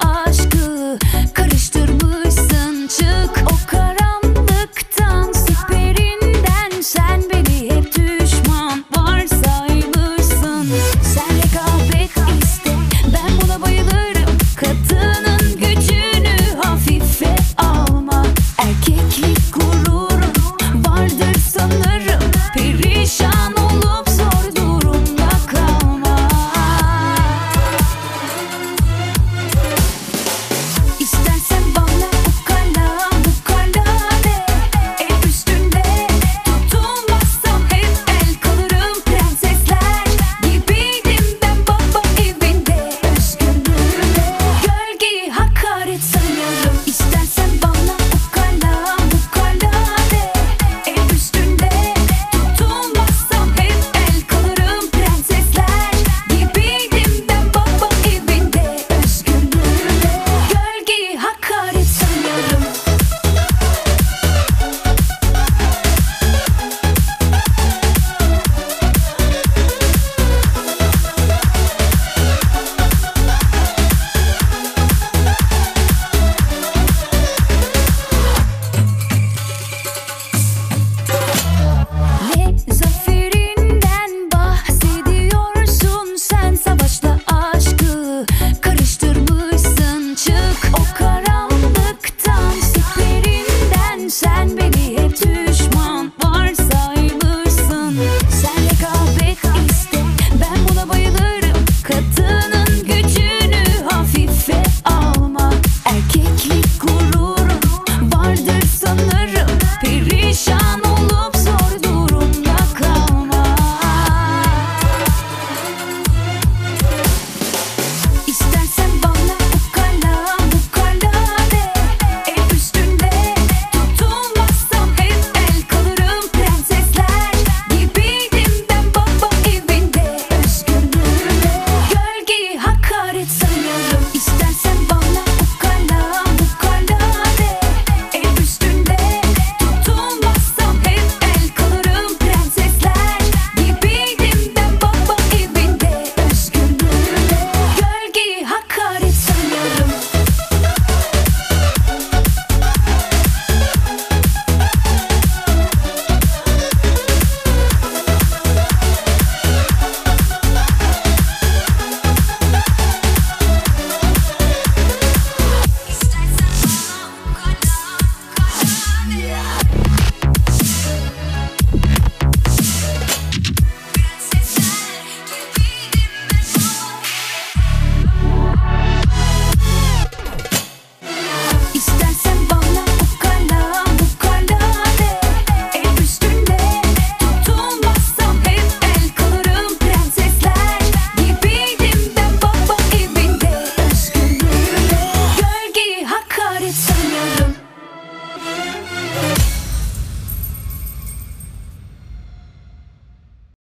us beni hep düşman Send me